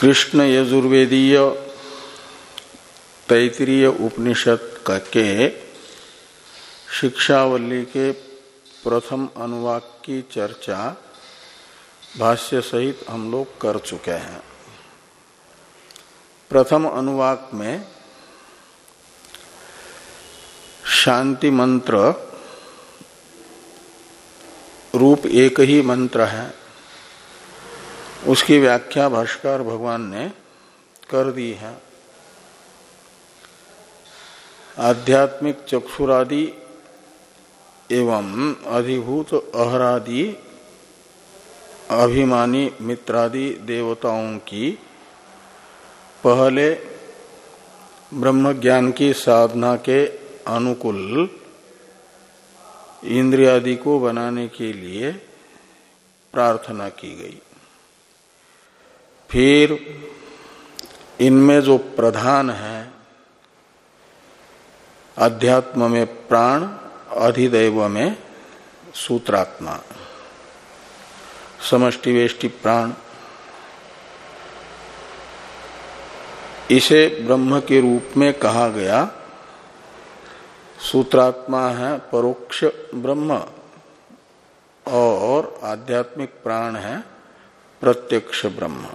कृष्ण यजुर्वेदीय तैतरीय उपनिषद के शिक्षावली के प्रथम अनुवाक की चर्चा भाष्य सहित हम लोग कर चुके हैं। प्रथम अनुवाक में शांति मंत्र रूप एक ही मंत्र है। उसकी व्याख्या भाष्कर भगवान ने कर दी है। आध्यात्मिक चक्षुरादि एवं अधिभूत अहरादि, अभिमानी मित्रादि देवताओं की पहले ब्रह्म ज्ञान की साधना के अनुकूल इंद्रियादि को बनाने के लिए प्रार्थना की गई। फिर इनमें जो प्रधान है, अध्यात्म में प्राण, अधिदैव में सूत्रात्मा। समष्टि वेष्टि प्राण। इसे ब्रह्म के रूप में कहा गया, सूत्रात्मा है परोक्ष ब्रह्म, और आध्यात्मिक प्राण है प्रत्यक्ष ब्रह्म।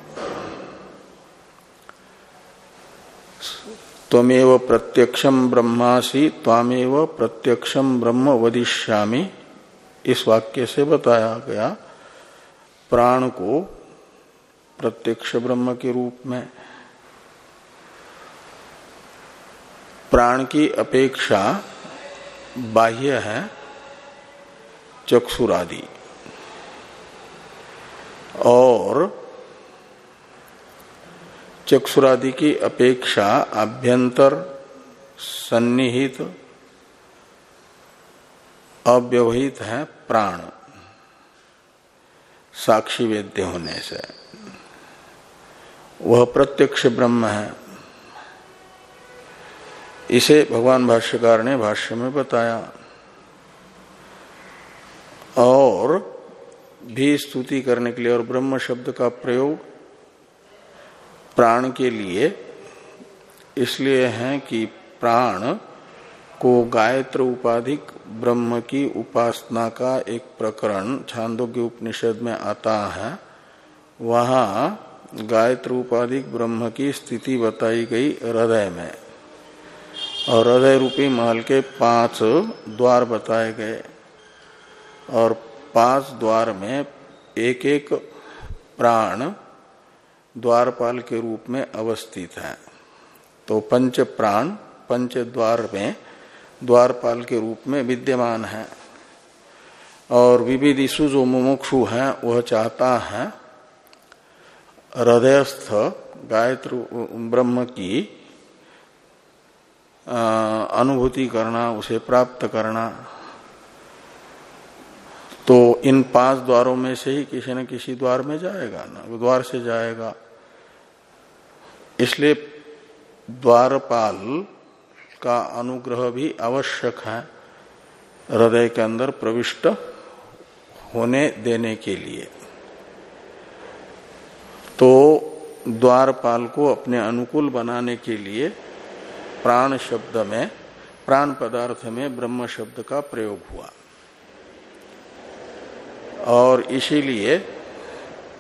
त्वमेव प्रत्यक्षम ब्रह्मासी, त्वामेव प्रत्यक्षम ब्रह्म वदिष्यामी। इस वाक्य से बताया गया, प्राण को प्रत्यक्ष ब्रह्म के रूप में, प्राण की अपेक्षा बाह्य है चक्षुरादि। और चक्षुरादि की अपेक्षा अभ्यंतर सन्निहित अव्यवहित है प्राण। साक्षी वेद्य होने से। वह प्रत्यक्ष ब्रह्म है। इसे भगवान भाष्यकार ने भाष्य में बताया। और भी स्तुति करने के लिए और ब्रह्म शब्द का प्रयोग प्राण के लिए इसलिए है कि प्राण को गायत्र उपाधिक ब्रह्म की उपासना का एक प्रकरण छांदोग्य उपनिषद में आता है। वहाँ गायत्र उपाधिक ब्रह्म की स्थिति बताई गई हृदय में। और हृदय रूपी महल के पाँच द्वार बताए गए। और पाँच द्वार में एक एक प्राण द्वारपाल के रूप में अवस्थित है। तो पंच प्राण, पंच द्वार में द्वारपाल के रूप में विद्यमान है। और विविधिशु जो मुमुक्षु है, वह चाहता है हृदयस्थ गायत्र ब्रह्म की अनुभूति करना, उसे प्राप्त करना। तो इन पाँच द्वारों में से ही किसी न किसी द्वार में जाएगा ना द्वार से जाएगा। इसलिए द्वारपाल का अनुग्रह भी आवश्यक है हृदय के अंदर प्रविष्ट होने देने के लिए। तो द्वारपाल को अपने अनुकूल बनाने के लिए प्राण शब्द में, प्राण पदार्थ में ब्रह्म शब्द का प्रयोग हुआ। और इसीलिए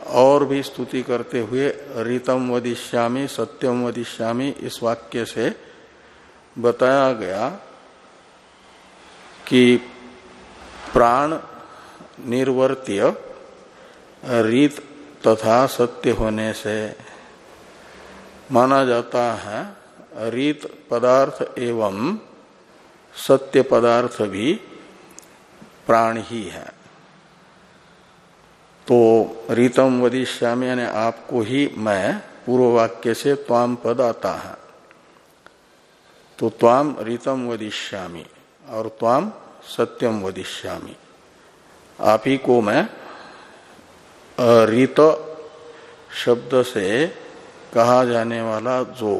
और भी स्तुति करते हुए रीतम वदिश्यामी सत्यम वदिश्यामी इस वाक्य से बताया गया कि प्राण निर्वर्त्य रीत तथा सत्य होने से माना जाता है, रीत पदार्थ एवं सत्य पदार्थ भी प्राण ही है। तो रीतम वदिश्यामी यानी आपको ही मैं पूर्व वाक्य से त्वाम पद आता है। तो त्वाम रीतम वदिश्यामी और त्वाम सत्यम वदिश्यामी आप ही को मैं रीत शब्द से कहा जाने वाला जो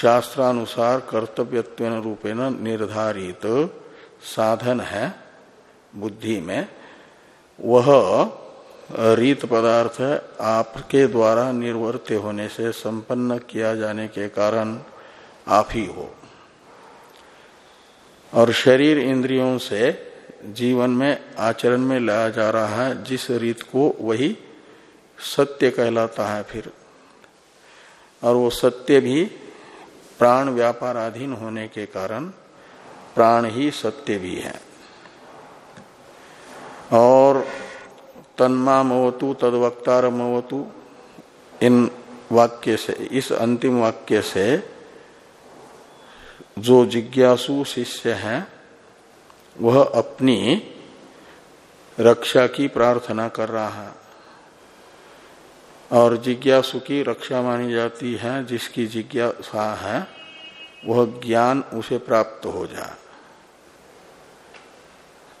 शास्त्रानुसार कर्तव्य रूपेण निर्धारित साधन है बुद्धि में वह रीत पदार्थ आपके द्वारा निर्वर्त्य होने से संपन्न किया जाने के कारण आप ही हो। और शरीर इंद्रियों से जीवन में, आचरण में लाया जा रहा है, जिस रीत को वही सत्य कहलाता है फिर। और वो सत्य भी प्राण व्यापाराधीन होने के कारण प्राण ही सत्य भी है। और तन्मा मवतु तदवक्तार मवतु इन वाक्य से, इस अंतिम वाक्य से जो जिज्ञासु शिष्य है, वह अपनी रक्षा की प्रार्थना कर रहा है। और जिज्ञासु की रक्षा मानी जाती है, जिसकी जिज्ञासा है, वह ज्ञान उसे प्राप्त हो जाए।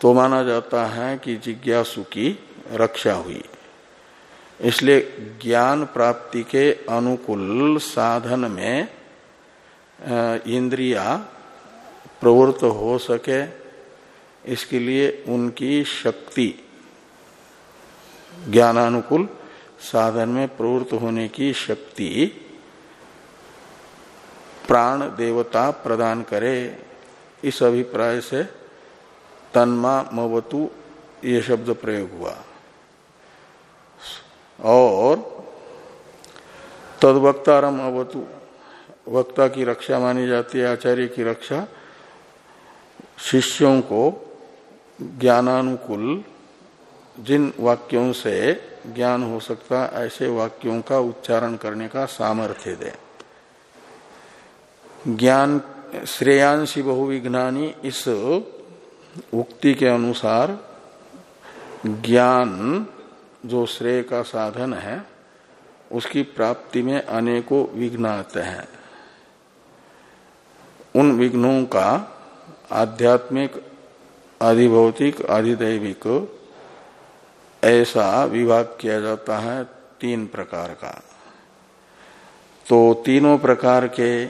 तो माना जाता है कि जिज्ञासु की रक्षा हुई। इसलिए ज्ञान प्राप्ति के अनुकूल साधन में इंद्रिया प्रवृत्त हो सके, इसके लिए उनकी शक्ति ज्ञानानुकूल साधन में प्रवृत्त होने की शक्ति प्राण देवता प्रदान करे, इस अभिप्राय से तन्मा मवतु, ये शब्द प्रयोग हुआ। और तदवक्तारम अवतु, वक्ता की रक्षा मानी जाती है, आचार्य की रक्षा, शिष्यों को ज्ञानानुकूल, जिन वाक्यों से ज्ञान हो सकता, ऐसे वाक्यों का उच्चारण करने का सामर्थ्य दे। ज्ञान, श्रेयांशी बहुविज्ञानी इस उक्ति के अनुसार ज्ञान जो श्रेय का साधन है, उसकी प्राप्ति में अनेकों विघ्न आते हैं। उन विघ्नों का आध्यात्मिक आधिभौतिक आधिदैविक ऐसा विभाग किया जाता है तीन प्रकार का। तो तीनों प्रकार के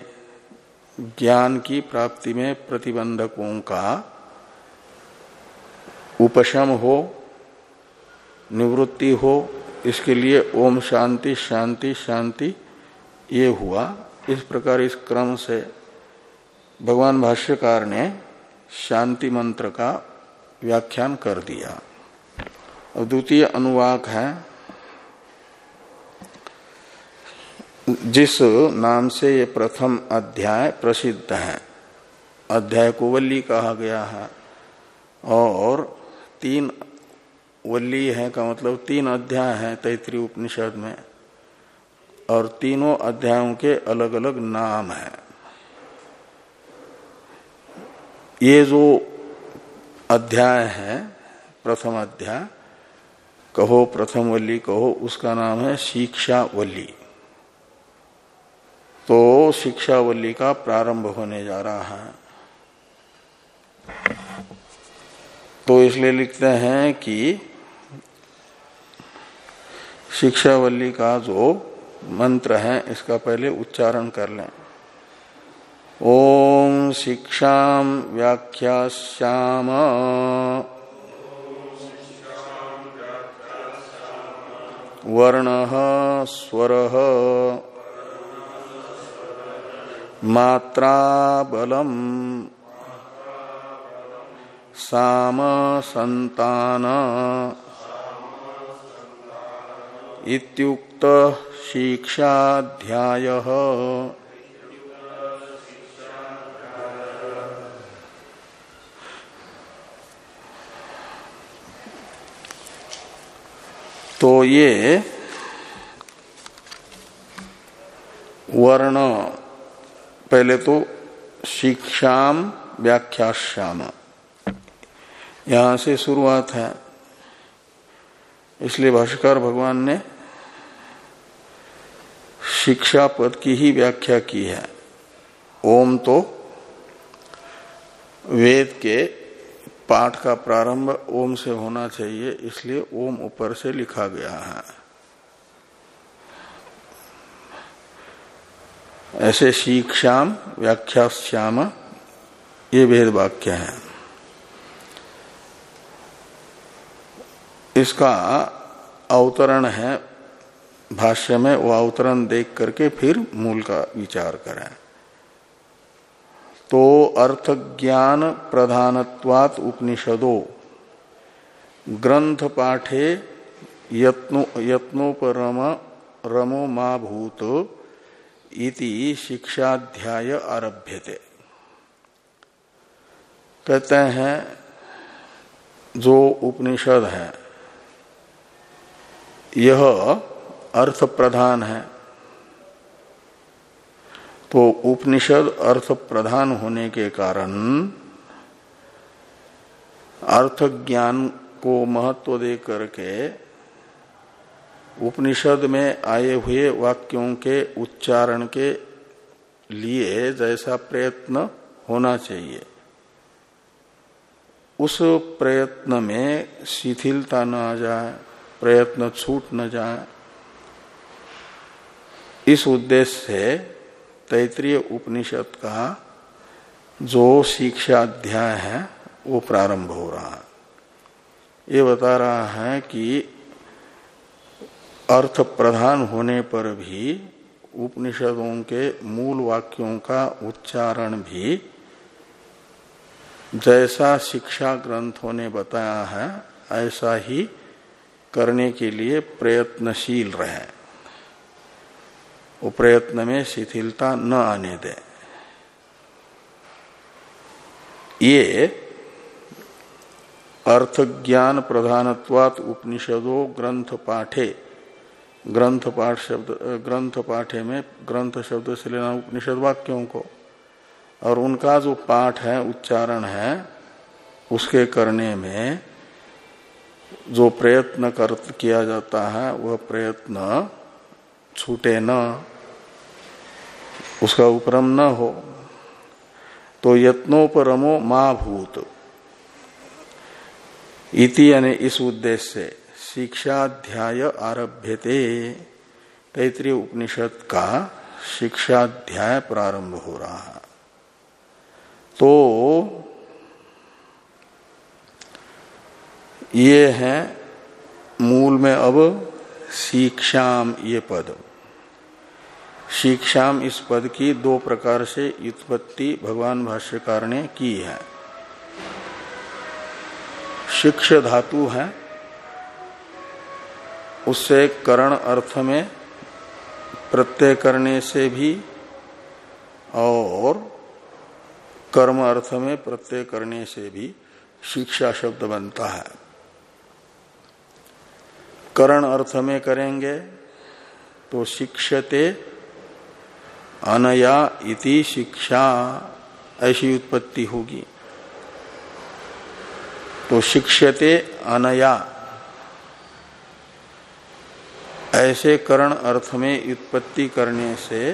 ज्ञान की प्राप्ति में प्रतिबंधकों का उपशम हो, निवृत्ति हो, इसके लिए ओम शांति शांति शांति, ये हुआ। इस प्रकार इस क्रम से भगवान भाष्यकार ने शांति मंत्र का व्याख्यान कर दिया। और द्वितीय अनुवाक है, जिस नाम से ये प्रथम अध्याय प्रसिद्ध है। अध्याय को वल्ली कहा गया है, और तीन वल्ली है का मतलब तीन अध्याय है तैतृ उपनिषद में। और तीनों अध्यायों के अलग अलग नाम है। ये जो अध्याय है, प्रथम अध्याय, कहो प्रथम वल्ली, कहो उसका नाम है शिक्षा वल्ली। तो शिक्षा वल्ली का प्रारंभ होने जा रहा है। तो इसलिए लिखते हैं कि शिक्षावल्ली का जो मंत्र है, इसका पहले उच्चारण कर लें। ओम शिक्षा व्याख्या श्याम वर्ण स्वर। मात्रा बलम साम संतान इत्युक्त शिक्षाध्याय। तो ये वर्ण पहले तो शिक्षाम व्याख्याश्याम यहाँ से शुरुआत है। इसलिए भाष्कर भगवान ने शिक्षा पद की ही व्याख्या की है। ओम तो वेद के पाठ का प्रारंभ ओम से होना चाहिए, इसलिए ओम ऊपर से लिखा गया है। ऐसे शिक्षाम व्याख्याश्याम ये वेद वाक्य है। इसका अवतरण है, भाष्य में वो अवतरण देख करके फिर मूल का विचार करें। तो अर्थ ज्ञान प्रधानत्वात उपनिषदो, ग्रंथ पाठे यत्नो, यत्नोपरम रमो मा भूत इति शिक्षाध्याय आरभ्यते। कहते हैं, जो उपनिषद है यह अर्थ प्रधान है। तो उपनिषद अर्थ प्रधान होने के कारण अर्थ ज्ञान को महत्व दे करके उपनिषद में आए हुए वाक्यों के उच्चारण के लिए जैसा प्रयत्न होना चाहिए। उस प्रयत्न में शिथिलता न आ जाए। प्रयत्न छूट न जाए। इस उद्देश्य से तैतृय उपनिषद का जो शिक्षा अध्याय है, वो प्रारंभ हो रहा है। ये बता रहा है कि अर्थ प्रधान होने पर भी उपनिषदों के मूल वाक्यों का उच्चारण भी जैसा शिक्षा ग्रंथों ने बताया है, ऐसा ही करने के लिए प्रयत्नशील रहे। वो प्रयत्न में शिथिलता न आने दे। ये अर्थ ज्ञान प्रधानत्वात उपनिषदों ग्रंथ पाठे ग्रंथ पाठ शब्द ग्रंथ पाठे में ग्रंथ शब्द से लेना उपनिषद वाक्यों को। और उनका जो पाठ है, उच्चारण है, उसके करने में जो प्रयत्न कर किया जाता है, वह प्रयत्न छूटे न, उसका उपरम न हो। तो यत्नोपरमो माँ भूत। इति यानी इस उद्देश्य से शिक्षाध्याय आरभ्यते। तैतृय उपनिषद का शिक्षाध्याय प्रारंभ हो रहा है। तो ये है मूल में अब शिक्षाम ये पद। शिक्षाम इस पद की दो प्रकार से उत्पत्ति भगवान भाष्यकार ने की है। शिक्ष धातु है। उससे करण अर्थ में प्रत्यय करने से भी और कर्म अर्थ में प्रत्यय करने से भी शिक्षा शब्द बनता है। करण अर्थ में करेंगे तो शिक्षते अनया इति शिक्षा, ऐसी उत्पत्ति होगी। तो शिक्षते अनया, ऐसे करण अर्थ में उत्पत्ति करने से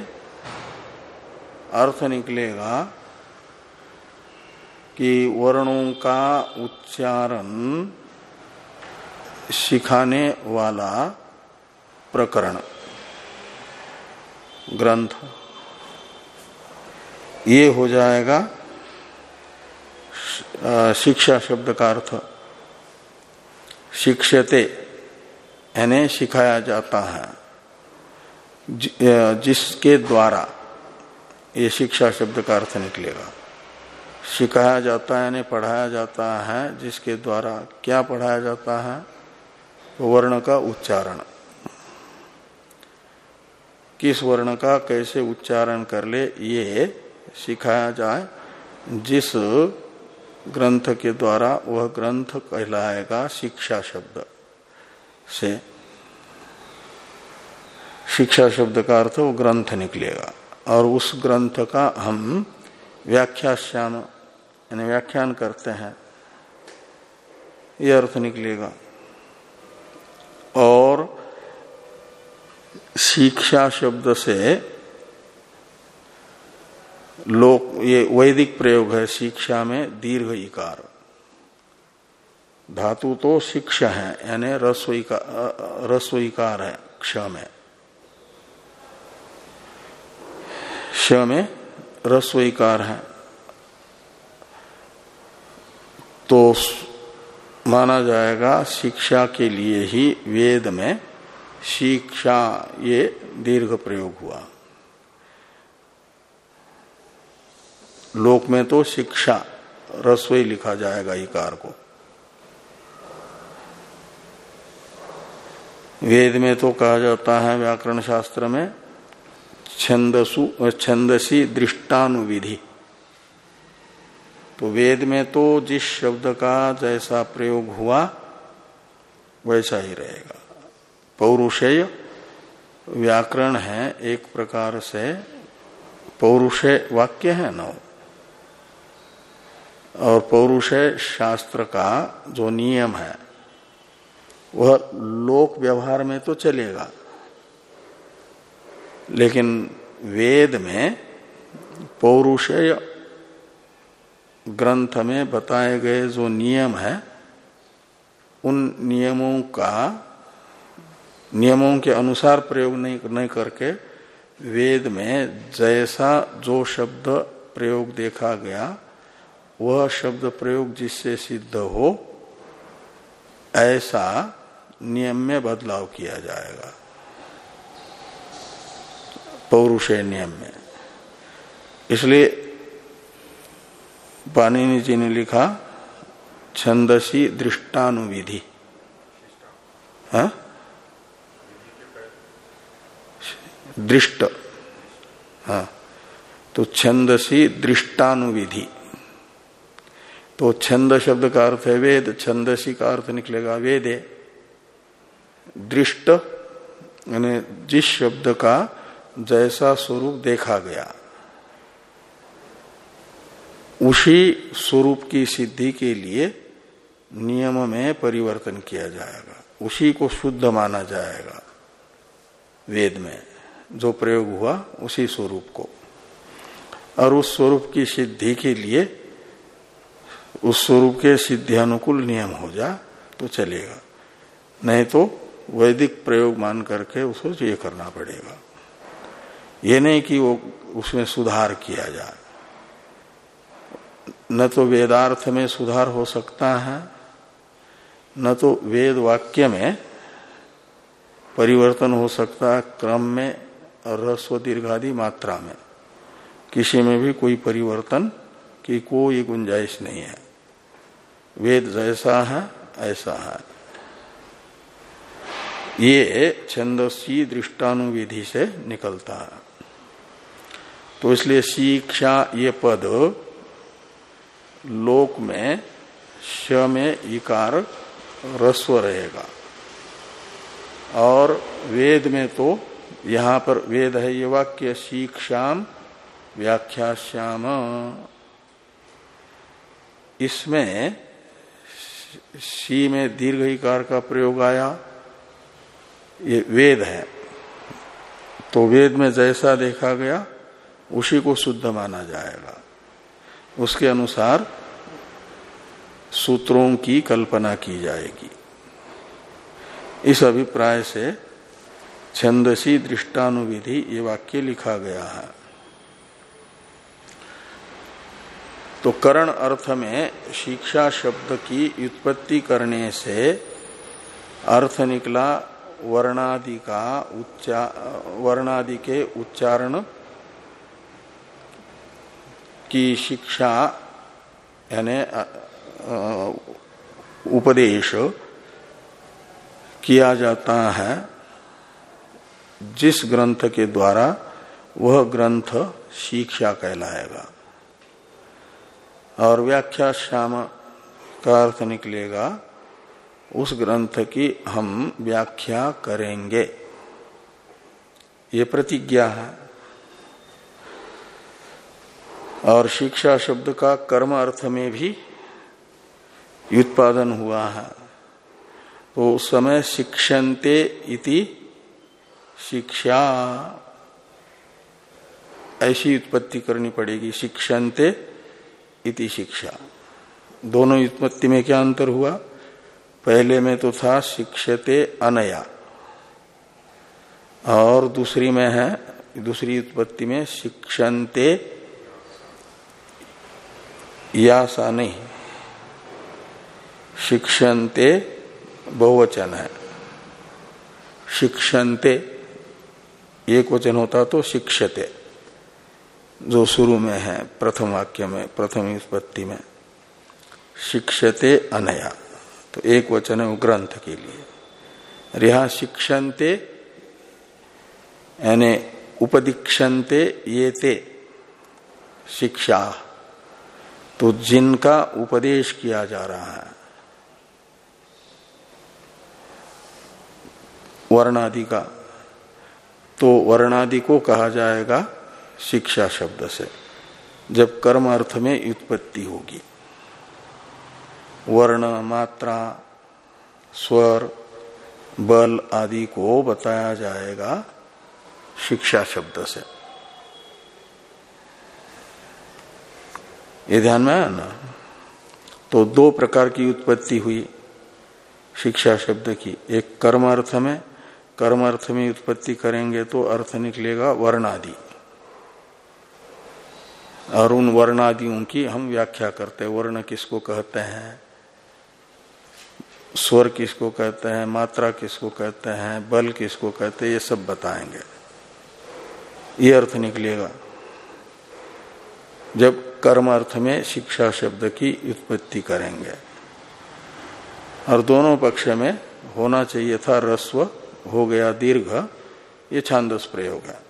अर्थ निकलेगा कि वर्णों का उच्चारण सिखाने वाला प्रकरण, ग्रंथ। ये हो जाएगा शिक्षा शब्द का अर्थ। शिक्षते, यानी सिखाया जाता है। जिसके द्वारा ये शिक्षा शब्द का अर्थ निकलेगा। सिखाया जाता है यानी पढ़ाया जाता है, जिसके द्वारा क्या पढ़ाया जाता है? वर्ण का उच्चारण। किस वर्ण का, कैसे उच्चारण कर ले, ये सिखाया जाए। जिस ग्रंथ के द्वारा वह ग्रंथ कहलाएगा शिक्षा शब्द से। शिक्षा शब्द का अर्थ वो ग्रंथ निकलेगा। और उस ग्रंथ का हम व्याख्याश्याम यानी व्याख्यान करते हैं, ये अर्थ निकलेगा। और शिक्षा शब्द से लोक, ये वैदिक प्रयोग है शिक्षा में दीर्घ इकार धातु तो शिक्षा है, यानी रसोईकार है क्ष में। क्ष में रसोईकार है। तो माना जाएगा शिक्षा के लिए ही वेद में शिक्षा ये दीर्घ प्रयोग हुआ। लोक में तो शिक्षा रसोई लिखा जाएगा इकार को। वेद में तो कहा जाता है व्याकरण शास्त्र में छंदसु, छंदसी दृष्टानुविधि। तो वेद में तो जिस शब्द का जैसा प्रयोग हुआ, वैसा ही रहेगा। पौरुषेय व्याकरण है एक प्रकार से पौरुषेय वाक्य है ना। और पौरुषेय शास्त्र का जो नियम है, वह लोक व्यवहार में तो चलेगा। लेकिन वेद में पौरुषेय ग्रंथ में बताए गए जो नियम है उन नियमों का नियमों के अनुसार प्रयोग नहीं, नहीं करके वेद में जैसा जो शब्द प्रयोग देखा गया वह शब्द प्रयोग जिससे सिद्ध हो ऐसा नियम में बदलाव किया जाएगा। पौरुषेय नियम में। इसलिए पाणिनि जी ने लिखा, छंदसी दृष्टानुविधि। हाँ? दृष्ट। हाँ। तो छंदसी दृष्टानुविधि। तो छंद शब्द का अर्थ है वेद, छंदसी का अर्थ निकलेगा वेदे। दृष्ट, यानी जिस शब्द का जैसा स्वरूप देखा गया। उसी स्वरूप की सिद्धि के लिए नियम में परिवर्तन किया जाएगा। उसी को शुद्ध माना जाएगा। वेद में जो प्रयोग हुआ, उसी स्वरूप को। और उस स्वरूप की सिद्धि के लिए, उस स्वरूप के सिद्धि अनुकूल नियम हो जा तो चलेगा। नहीं तो वैदिक प्रयोग मान करके उसको ये करना पड़ेगा। ये नहीं कि वो उसमें सुधार किया जाए। न तो वेदार्थ में सुधार हो सकता है, न तो वेद वाक्य में परिवर्तन हो सकता है, क्रम में रस्व दीर्घादि मात्रा में। किसी में भी कोई परिवर्तन की कोई गुंजाइश नहीं है। वेद जैसा है, ऐसा है। ये छंदसी दृष्टानुविधि से निकलता है। तो इसलिए शिक्षा ये पद लोक में श में इकार रस्व रहेगा। और वेद में तो यहाँ पर वेद है, ये वाक्य, शिक्षाम व्याख्या श्याम इसमें सी में दीर्घ इकार का प्रयोग आया, ये वेद है। तो वेद में जैसा देखा गया, उसी को शुद्ध माना जाएगा। उसके अनुसार सूत्रों की कल्पना की जाएगी। इस अभिप्राय से छंदसी दृष्टानुविधि ये वाक्य लिखा गया है। तो करण अर्थ में शिक्षा शब्द की उत्पत्ति करने से अर्थ निकला वर्णादि का उच्चा, वर्णादि के उच्चारण की शिक्षा, यानी उपदेश किया जाता है जिस ग्रंथ के द्वारा वह ग्रंथ शिक्षा कहलाएगा। और व्याख्या श्याम का अर्थ निकलेगा, उस ग्रंथ की हम व्याख्या करेंगे। ये प्रतिज्ञा है। और शिक्षा शब्द का कर्म अर्थ में भी उत्पादन हुआ है। तो उस समय शिक्षन्ते इति शिक्षा। ऐसी उत्पत्ति करनी पड़ेगी। शिक्षन्ते इति शिक्षा। दोनों उत्पत्ति में क्या अंतर हुआ? पहले में तो था शिक्षते अनया। और दूसरी में है, दूसरी उत्पत्ति में शिक्षन्ते या सा नहीं। शिक्षन्ते बहुवचन है। शिक्षन्ते, एक वचन होता तो शिक्षते, जो शुरू में है, प्रथम वाक्य में, प्रथम उत्पत्ति में। शिक्षते अनया तो एक वचन है ग्रंथ के लिए। रिहा शिक्षन्ते, यानी उपदीक्षन्ते ये ते शिक्षा। तो जिनका उपदेश किया जा रहा है, वर्णादि का तो वर्णादि को कहा जाएगा शिक्षा शब्द से, जब कर्म अर्थ में उत्पत्ति होगी। वर्ण, मात्रा, स्वर, बल आदि को बताया जाएगा शिक्षा शब्द से। ये ध्यान में आया ना? तो दो प्रकार की उत्पत्ति हुई शिक्षा शब्द की। एक कर्म अर्थ में कर्म अर्थ में उत्पत्ति करेंगे तो अर्थ निकलेगा वर्णादि। और उन वर्णादियों की हम व्याख्या करते हैं। वर्ण किसको कहते हैं? स्वर किसको कहते हैं? मात्रा किसको कहते हैं? बल किसको कहते हैं? ये सब बताएँगे। ये अर्थ निकलेगा। जब कर्म अर्थ में शिक्षा शब्द की उत्पत्ति करेंगे। और दोनों पक्ष में होना चाहिए था रस्व, हो गया दीर्घ, ये छांदस प्रयोग है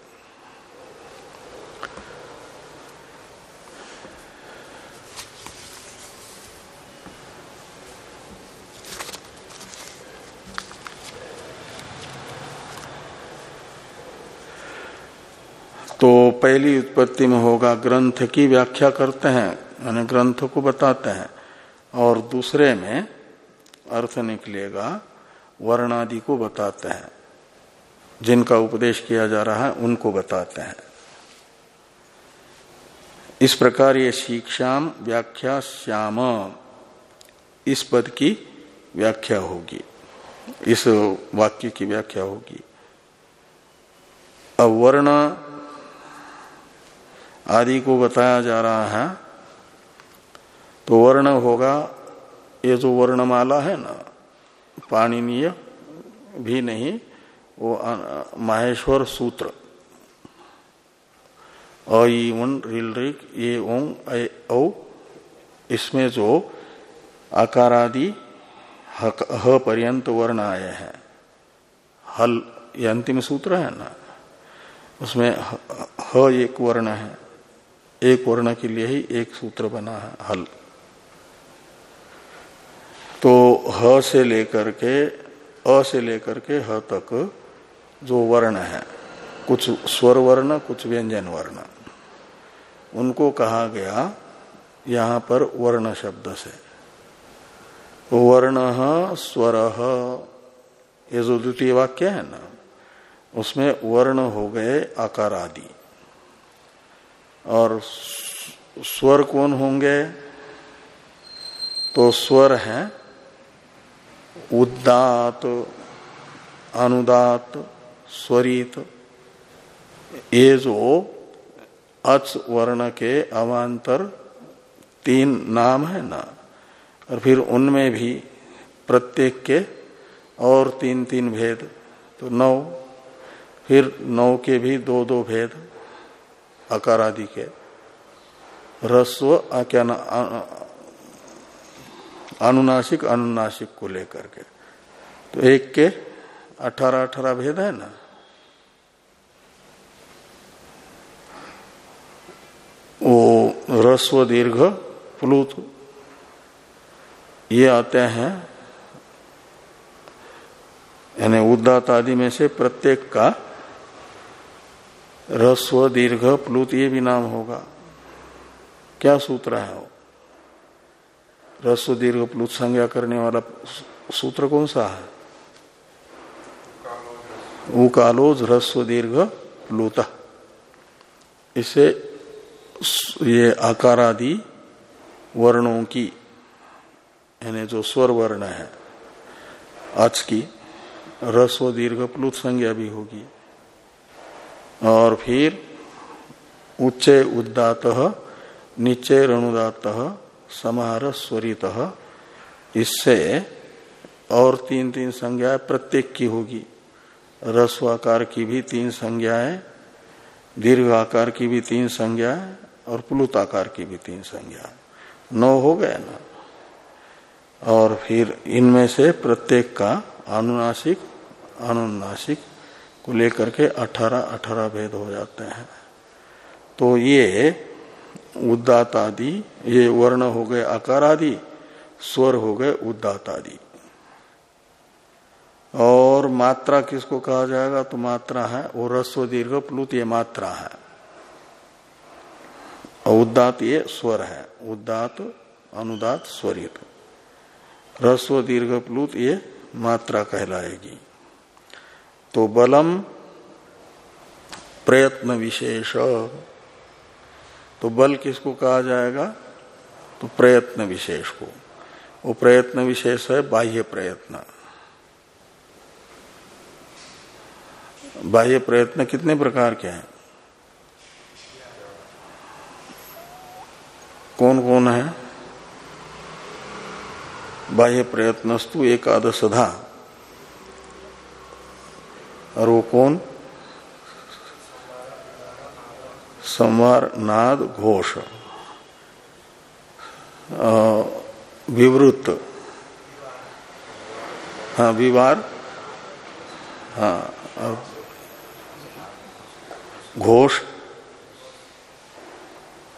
तो पहली उत्पत्ति में होगा ग्रंथ की व्याख्या करते हैं, यानी ग्रंथ को बताते हैं। और दूसरे में अर्थ निकलेगा, वर्णादि को बताते हैं। जिनका उपदेश किया जा रहा है, उनको बताते हैं। इस प्रकार ये शिक्षाम व्याख्या श्याम, इस पद की व्याख्या होगी। इस वाक्य की व्याख्या होगी। अब वर्ण आदि को बताया जा रहा है तो वर्ण होगा, ये जो वर्णमाला है ना, पाणनीय भी नहीं, वो माहेश्वर सूत्र। अन रिल रिक ये ओं औ, इसमें जो आकारादि ह पर्यंत वर्ण आए हैं। हल, ये अंतिम सूत्र है ना, उसमें ह एक वर्ण है। एक वर्ण के लिए ही एक सूत्र बना है, हल। तो ह से लेकर के, अ से लेकर के ह तक जो वर्ण है, कुछ स्वर वर्ण, कुछ व्यंजन वर्ण, उनको कहा गया यहाँ पर वर्ण शब्द से। वर्ण स्वर ये जो द्वितीय वाक्य है ना, उसमें वर्ण हो गए आकार आदि। और स्वर कौन होंगे? तो स्वर है उदात अनुदात, स्वरित। ये जो अच वर्ण के अवान्तर तीन नाम है ना, और फिर उनमें भी प्रत्येक के और तीन तीन भेद तो नौ। फिर नौ के भी दो दो भेद। आकार आदि के। रस्व क्या ना अनुनासिक अनुनासिक को लेकर के। तो एक के अठारह अठारह भेद है ना? वो रस्व दीर्घ, प्लूत, ये आते हैं। यानी उदात आदि में से प्रत्येक का रस्व, दीर्घ, प्लुत, ये भी नाम होगा। क्या सूत्र है वो? रस्व, दीर्घ, प्लुत संज्ञा करने वाला सूत्र कौन सा है? उकालोज रस्व, दीर्घ, प्लुत। इसे ये आकार आदि वर्णों की, यानी जो स्वर वर्ण है, आज की रस्व, दीर्घ, प्लुत संज्ञा भी होगी। और फिर उच्च उदात नीचे रणुदात समार स्वरित। इससे और तीन तीन संज्ञाएँ प्रत्येक की होगी। रस्वाकार की भी तीन संज्ञाएँ, दीर्घ आकार की भी तीन संज्ञाएँ और प्लुताकार की भी तीन संज्ञा नौ हो गए ना? और फिर इनमें से प्रत्येक का अनुनासिक अनुनासिक को लेकर के अठारह अठारह भेद हो जाते हैं। तो ये उदात आदि ये वर्ण हो गए आकार आदि स्वर हो गए उदात आदि और मात्रा किसको कहा जाएगा? तो मात्रा है, वो रस्व दीर्घ प्लुत ये मात्रा है। उदात ये स्वर है उदात अनुदात, स्वरित। रस्व दीर्घ प्लुत ये मात्रा कहलाएगी। तो बलम प्रयत्न विशेष। तो बल किसको कहा जाएगा? तो प्रयत्न विशेष को। वो प्रयत्न विशेष है, बाह्य प्रयत्न। बाह्य प्रयत्न कितने प्रकार के हैं? कौन कौन है? बाह्य प्रयत्नस्तु एकादशधा। और वो नाद घोष विवृत हाँ विवार। हाँ घोष।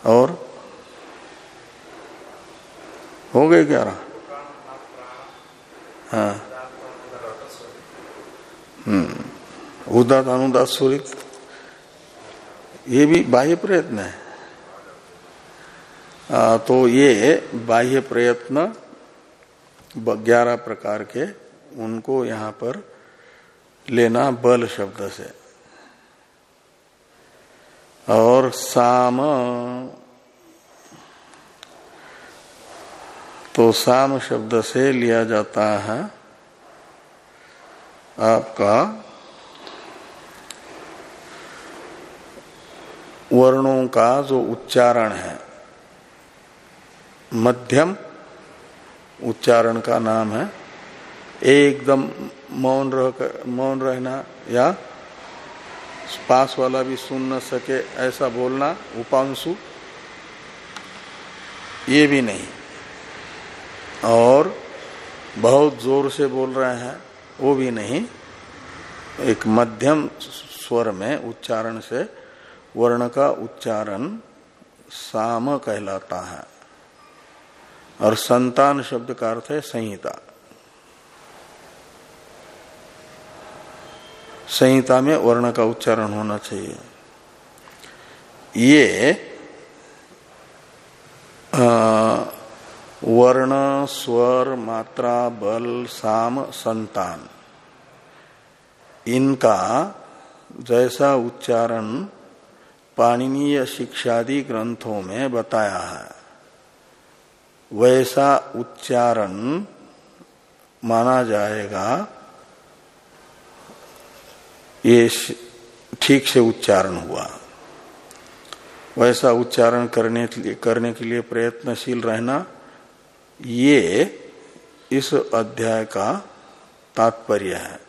और हो गए ग्यारह। हाँ। हम्म। उदात अनुदात सूरित। ये भी बाह्य प्रयत्न है। आ, तो ये बाह्य प्रयत्न ग्यारह प्रकार के उनको यहाँ पर लेना बल शब्द से। और साम तो साम शब्द से लिया जाता है आपका वर्णों का जो उच्चारण है। मध्यम उच्चारण का नाम है। एकदम मौन रह मौन रहना या पास वाला भी सुन न सके ऐसा बोलना उपांशु, ये भी नहीं। और बहुत ज़ोर से बोल रहे हैं, वो भी नहीं। एक मध्यम स्वर में उच्चारण से वर्ण का उच्चारण साम कहलाता है। और संतान शब्द का अर्थ है संहिता। संहिता में वर्ण का उच्चारण होना चाहिए। ये वर्ण, स्वर, मात्रा, बल, साम, संतान। इनका जैसा उच्चारण पाणिनीय शिक्षादि ग्रंथों में बताया है। वैसा उच्चारण माना जाएगा, ये ठीक से उच्चारण हुआ। वैसा उच्चारण करने करने के लिए प्रयत्नशील रहना, ये इस अध्याय का तात्पर्य है।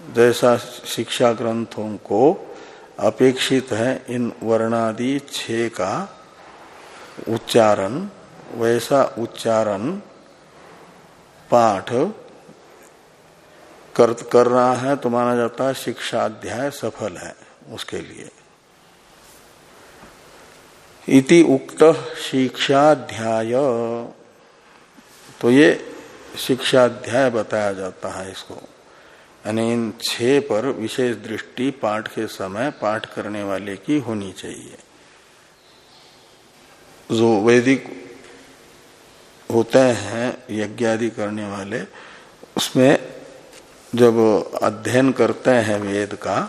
जैसा शिक्षा ग्रंथों को अपेक्षित है इन वर्णादि छे का उच्चारण वैसा उच्चारण पाठ कर, कर रहा है तो माना जाता है शिक्षा अध्याय सफल है उसके लिए। इति उक्त शिक्षाध्याय। तो ये शिक्षाध्याय बताया जाता है इसको। इन छह पर विशेष दृष्टि पाठ के समय पाठ करने वाले की होनी चाहिए। जो वैदिक होते हैं, यज्ञ आदि करने वाले, उसमें जब अध्ययन करते हैं वेद का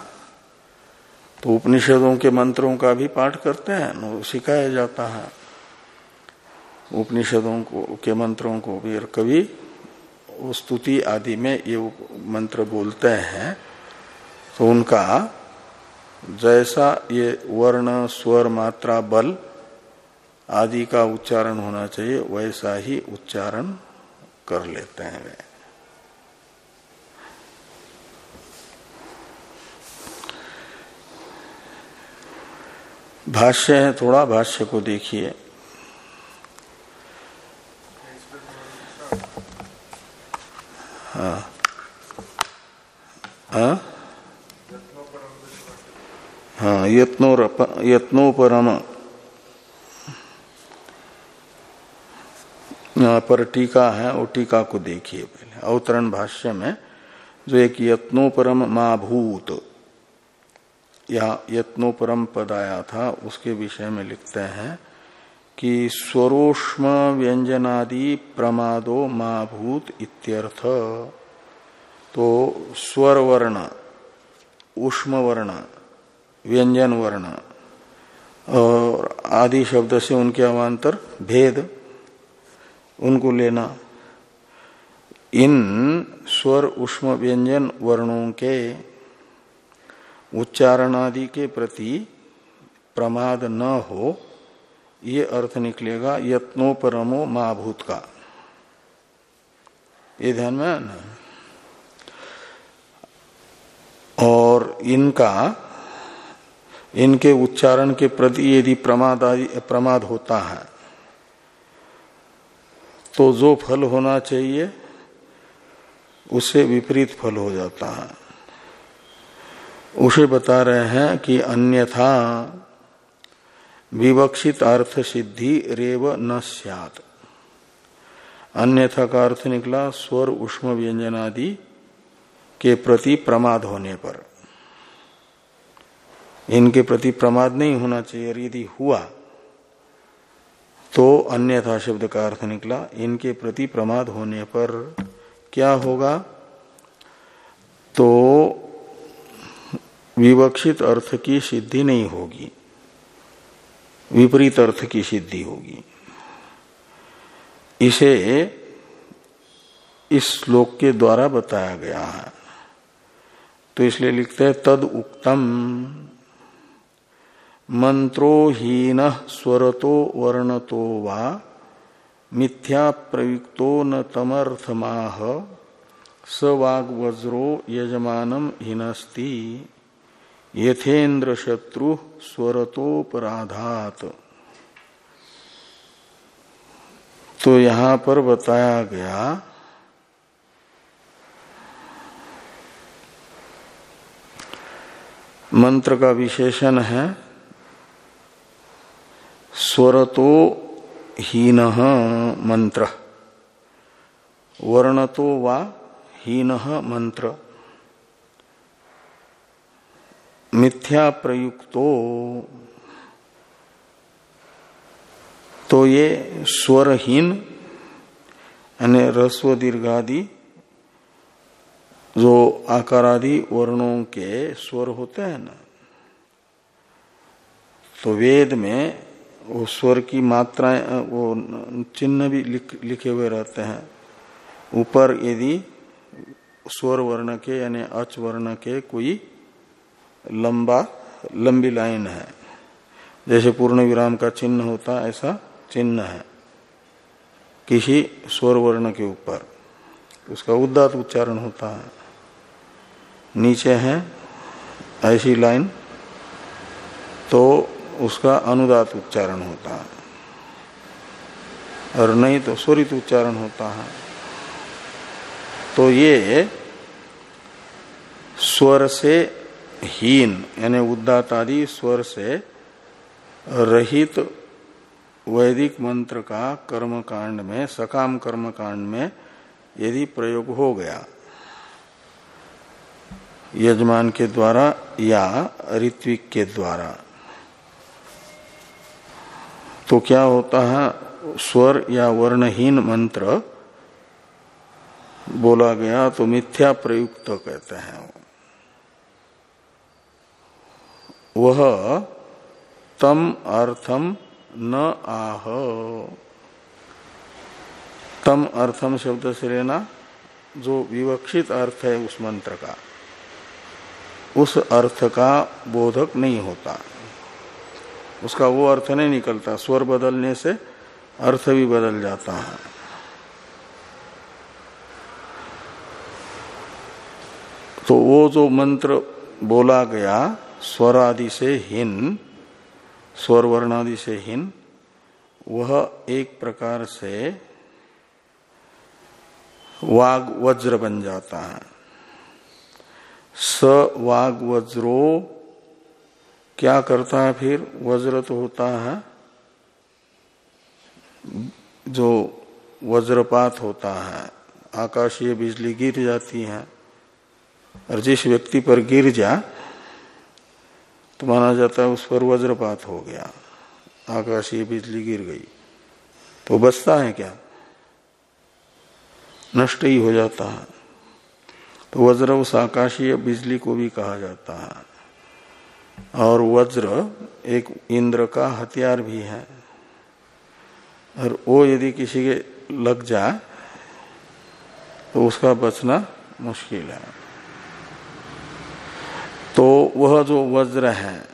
तो उपनिषदों के मंत्रों का भी पाठ करते हैं सिखाया जाता है। उपनिषदों को, के मंत्रों को भी, और कभी स्तुति आदि में ये मंत्र बोलते हैं तो उनका जैसा ये वर्ण, स्वर, मात्रा, बल आदि का उच्चारण होना चाहिए, वैसा ही उच्चारण कर लेते हैं वे। भाष्य है, थोड़ा भाष्य को देखिए। हाँ। हाँ? हाँ यत्नो पर टीका है, वो टीका को देखिए पहले। अवतरण भाष्य में, जो एक यत्नोपरम माभूत, या यत्नोपरम पद आया था, उसके विषय में लिखते हैं कि स्वरोष्म व्यंजनादि प्रमादो माभूत इत्यर्थ। तो स्वर वर्ण उष्म वर्ण व्यंजन वर्ण और आदि शब्द से उनके अवान्तर भेद, उनको लेना। इन स्वर, उष्म, व्यंजन वर्णों के उच्चारण आदि के प्रति प्रमाद न हो ये अर्थ निकलेगा यत्नो यत्नोपरमो महाभूत का ये ध्यान में है। और इनका, इनके उच्चारण के प्रति यदि प्रमाद प्रमाद होता है तो जो फल होना चाहिए उससे विपरीत फल हो जाता है। उसे बता रहे हैं कि अन्यथा विवक्षित अर्थ सिद्धि रेव न सियात। अन्यथा का अर्थ निकला, स्वर उष्म व्यंजन आदि के प्रति प्रमाद होने पर। इनके प्रति प्रमाद नहीं होना चाहिए यदि हुआ तो अन्यथा शब्द का अर्थ निकला, इनके प्रति प्रमाद होने पर क्या होगा? तो विवक्षित अर्थ की सिद्धि नहीं होगी। विपरीत अर्थ की सिद्धि होगी। इसे इस श्लोक के द्वारा बताया गया है। तो इसलिए लिखते हैं, तद उक्तम मंत्रोहीन स्वरतो वर्णतो वा मिथ्या प्रयुक्तो न तमर्थमाह स वज्रो यजमानम हिनस्ति। यथेन्द्र शत्रु स्वरतोपराधात। तो यहाँ पर बताया गया मंत्र का विशेषण है, स्वरतो हीन मंत्र। वर्णतो वा हीन मंत्र। मिथ्या प्रयुक्तो तो ये स्वरहीन यानी रस्व दीर्घादि जो आकारादि वर्णों के स्वर होते हैं ना तो वेद में वो स्वर की मात्राएँ वो चिन्ह भी लिख, लिखे हुए रहते हैं। ऊपर यदि स्वर वर्ण के यानी अच वर्ण के कोई लंबा, लंबी लाइन है। जैसे पूर्ण विराम का चिन्ह होता, ऐसा चिन्ह है। किसी स्वर वर्ण के ऊपर। उसका उदात उच्चारण होता है। नीचे है, ऐसी लाइन तो उसका अनुदात उच्चारण होता है। और नहीं तो स्वरित उच्चारण होता है। तो ये स्वर से हीन, यानी उदात आदि स्वर से रहित वैदिक मंत्र का कर्म कांड में, सकाम कर्म कांड में यदि प्रयोग हो गया, यजमान के द्वारा या ऋत्विक के द्वारा तो क्या होता है, स्वर या वर्णहीन मंत्र बोला गया तो मिथ्या प्रयुक्त कहते हैं वह तम अर्थम न आह। तम अर्थम शब्द से लेना जो विवक्षित अर्थ है उस मंत्र का। उस अर्थ का बोधक नहीं होता। उसका वो अर्थ नहीं निकलता। स्वर बदलने से अर्थ भी बदल जाता है। तो वो जो मंत्र बोला गया स्वर आदि से हीन स्वर वर्ण आदि से हीन, वह एक प्रकार से वाग वज्र बन जाता है। स वाग वज्रो क्या करता है फिर? वज्र तो होता है, जो वज्रपात होता है। आकाशीय बिजली गिर जाती है, और जिस व्यक्ति पर गिर जा तो माना जाता है उस पर वज्रपात हो गया। आकाशीय बिजली गिर गई। तो बचता है क्या? नष्ट ही हो जाता है। तो वज्र उस आकाशीय बिजली को भी कहा जाता है। और वज्र एक इंद्र का हथियार भी है। और वो यदि किसी के लग जाए तो उसका बचना मुश्किल है। तो वह जो वज्र है,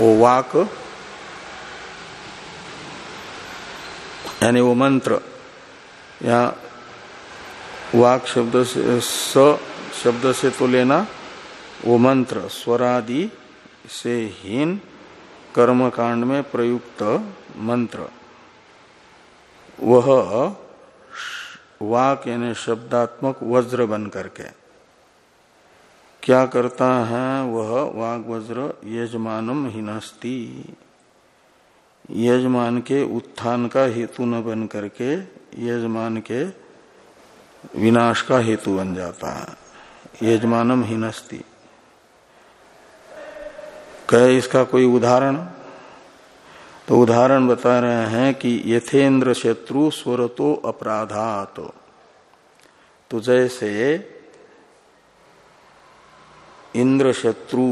वो वाक, यानी वो मंत्र, या वाक शब्द से, स शब्द से तो लेना, वो मंत्र, स्वरादि से हीन कर्म कांड में प्रयुक्त मंत्र। वह वाक यानी शब्दात्मक वज्र बन करके। क्या करता है वह वाग वज्र यजमानम हिनस्ती। यजमान के उत्थान का हेतु न बन करके यजमान के विनाश का हेतु बन जाता है। यजमानम हिनस्ती। कहे इसका कोई उदाहरण? तो उदाहरण बता रहे हैं कि यथेन्द्र शत्रु स्वरतो अपराधात। तो जैसे इंद्र शत्रु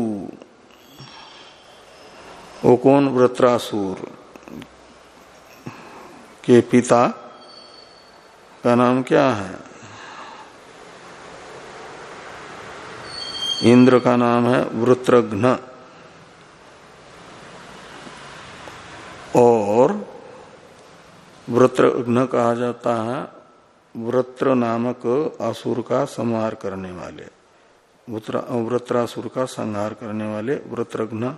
वो कौन? व्रत्रासुर के पिता का नाम क्या है? इंद्र का नाम है वृत्रघ्न। और वृत्रघ्न कहा जाता है, वृत्र नामक असुर का संहार करने वाले। वृत्रासुर का संहार करने वाले वृत्रघ्न।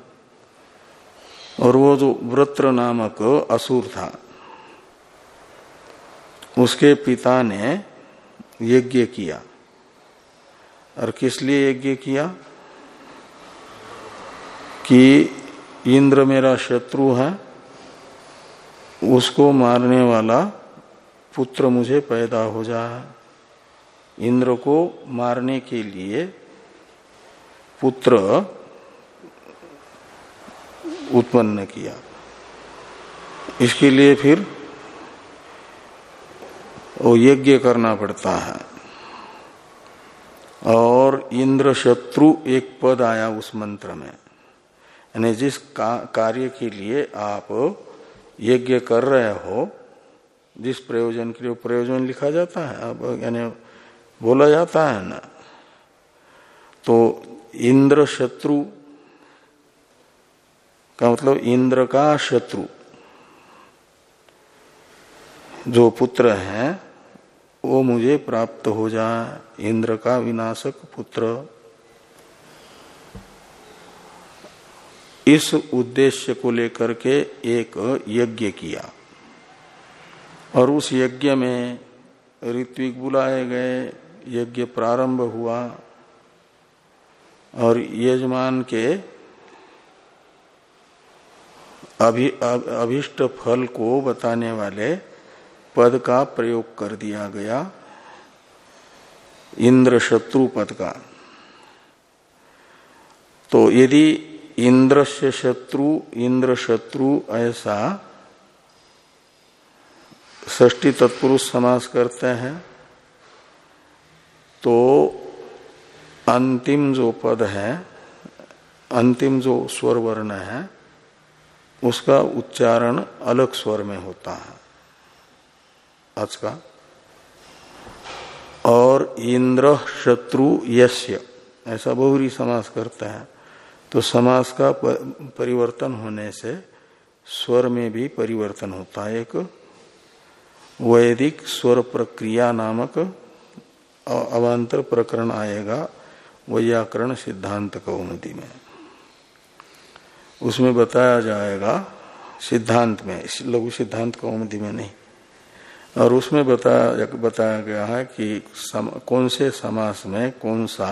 और वो जो वृत्र नामक असुर था, उसके पिता ने यज्ञ किया। और किस लिए यज्ञ किया? कि इंद्र मेरा शत्रु है, उसको मारने वाला पुत्र मुझे पैदा हो जाए इंद्र को मारने के लिए पुत्र उत्पन्न किया। इसके लिए फिर वो यज्ञ करना पड़ता है। और इंद्र शत्रु एक पद आया उस मंत्र में। यानी जिस का, कार्य के लिए आप यज्ञ कर रहे हो जिस प्रयोजन के लिए प्रयोजन लिखा जाता है अब यानी बोला जाता है ना। तो इंद्र शत्रु का मतलब इंद्र का शत्रु। जो पुत्र है, वो मुझे प्राप्त हो जाए। इंद्र का विनाशक पुत्र। इस उद्देश्य को लेकर के एक यज्ञ किया। और उस यज्ञ में ऋत्विक बुलाए गए। यज्ञ प्रारंभ हुआ। और यजमान के अभी अभिष्ट फल को बताने वाले पद का प्रयोग कर दिया गया। इंद्र शत्रु पद का। तो यदि इंद्र से शत्रु इंद्र शत्रु ऐसा ष्टी तत्पुरुष समास करते हैं तो अंतिम जो पद है, अंतिम जो स्वर वर्ण है, उसका उच्चारण अलग स्वर में होता है। आज का। और इंद्र शत्रु यश्य ऐसा बहुरी समास करते हैं। तो समास का परिवर्तन होने से स्वर में भी परिवर्तन होता है। एक वैदिक स्वर प्रक्रिया नामक अवान्तर प्रकरण आएगा। वैयाकरण सिद्धांत कौमुदी में। उसमें बताया जाएगा सिद्धांत में लघु सिद्धांत कौमुदी में नहीं। और उसमें बताया बताया गया है कि सम, कौन से समास में कौन सा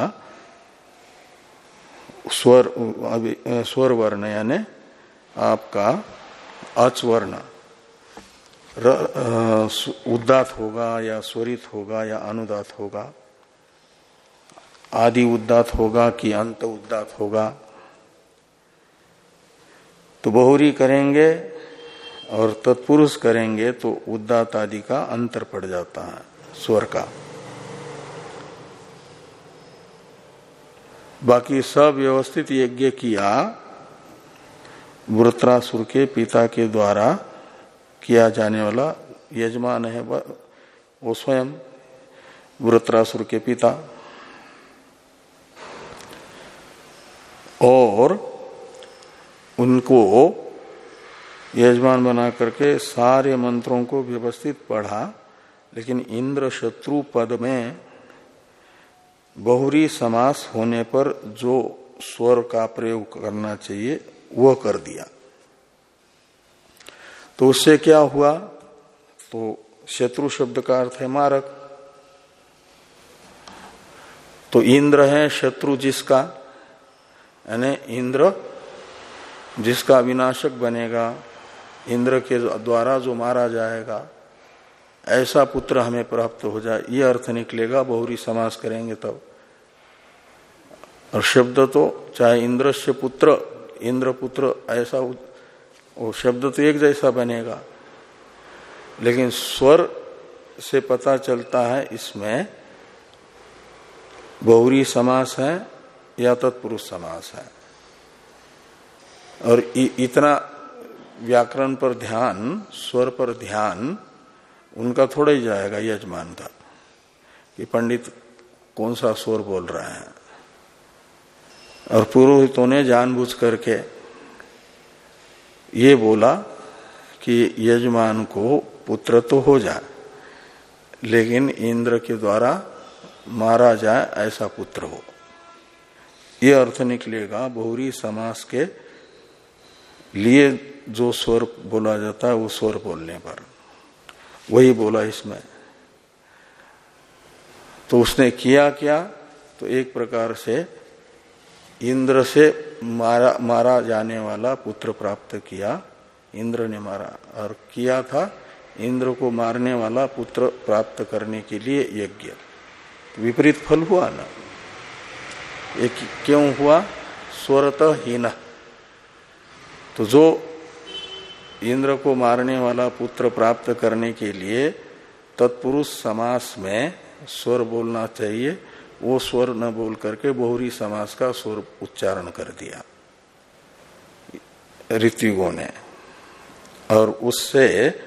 स्वर अभी स्वर वर्ण यानी आपका अचवर्ण उदात होगा या स्वरित होगा या अनुदात होगा। आदि उद्दात होगा कि अंत उदात होगा। तो बहुरी करेंगे और तत्पुरुष करेंगे तो उदात आदि का अंतर पड़ जाता है, स्वर का। बाकी सब व्यवस्थित यज्ञ किया, वृत्रासुर के पिता के द्वारा किया जाने वाला यजमान है वो स्वयं वृत्रासुर के पिता। और उनको यजमान बना करके सारे मंत्रों को व्यवस्थित पढ़ा, लेकिन इंद्र शत्रु पद में बहुरी समास होने पर जो स्वर का प्रयोग करना चाहिए, वह कर दिया। तो उससे क्या हुआ? तो शत्रु शब्द का अर्थ है मारक। तो इंद्र है शत्रु जिसका? यानी इंद्र, जिसका विनाशक बनेगा, इंद्र के द्वारा जो मारा जाएगा, ऐसा पुत्र हमें प्राप्त हो जाए, ये अर्थ निकलेगा, बहुरी समास करेंगे तब। और शब्द तो चाहे इंद्र से पुत्र, इंद्र पुत्र ऐसा वो शब्द तो एक जैसा बनेगा, लेकिन स्वर से पता चलता है इसमें बहुरी समास है या तत्पुरुष समास है। और इतना व्याकरण पर ध्यान, स्वर पर ध्यान, उनका थोड़ा ही जाएगा यजमान का कि पंडित कौन सा स्वर बोल रहा है। और पुरोहितों ने जानबूझ करके ये बोला कि यजमान को पुत्र तो हो जाए लेकिन इंद्र के द्वारा मारा जाए ऐसा पुत्र हो। ये अर्थ निकलेगा, बहुरी समास के लिए जो स्वर बोला जाता है, वो स्वर बोलने पर। वही बोला इसमें। तो उसने किया क्या? तो एक प्रकार से इंद्र से मारा मारा जाने वाला पुत्र प्राप्त किया। इंद्र ने मारा और किया था। इंद्र को मारने वाला पुत्र प्राप्त करने के लिए यज्ञ। विपरीत फल हुआ ना? एक क्यों हुआ? स्वरत हीन। तो जो इंद्र को मारने वाला पुत्र प्राप्त करने के लिए तत्पुरुष समास में स्वर बोलना चाहिए, वो स्वर न बोल करके बहुरी समास का स्वर उच्चारण कर दिया। ऋतिगो ने। और उससे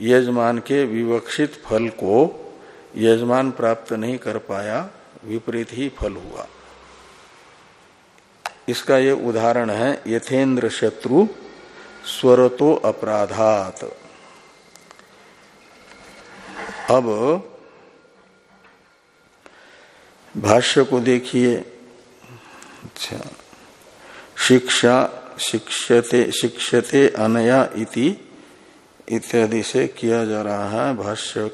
यजमान के विवक्षित फल को यजमान प्राप्त नहीं कर पाया, विपरीत ही फल हुआ। इसका ये उदाहरण है यथेन्द्र शत्रु स्वरतो अपराधात। अब भाष्य को देखिए। अच्छा शिक्षा, शिक्षते शिक्षते अनया इति, इत्यादि से किया जा रहा है भाष्य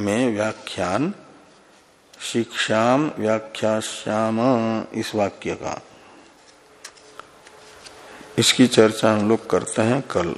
में व्याख्यान। शिक्षाम व्याख्याश्याम इस वाक्य का। इसकी चर्चा हम लोग करते हैं कल।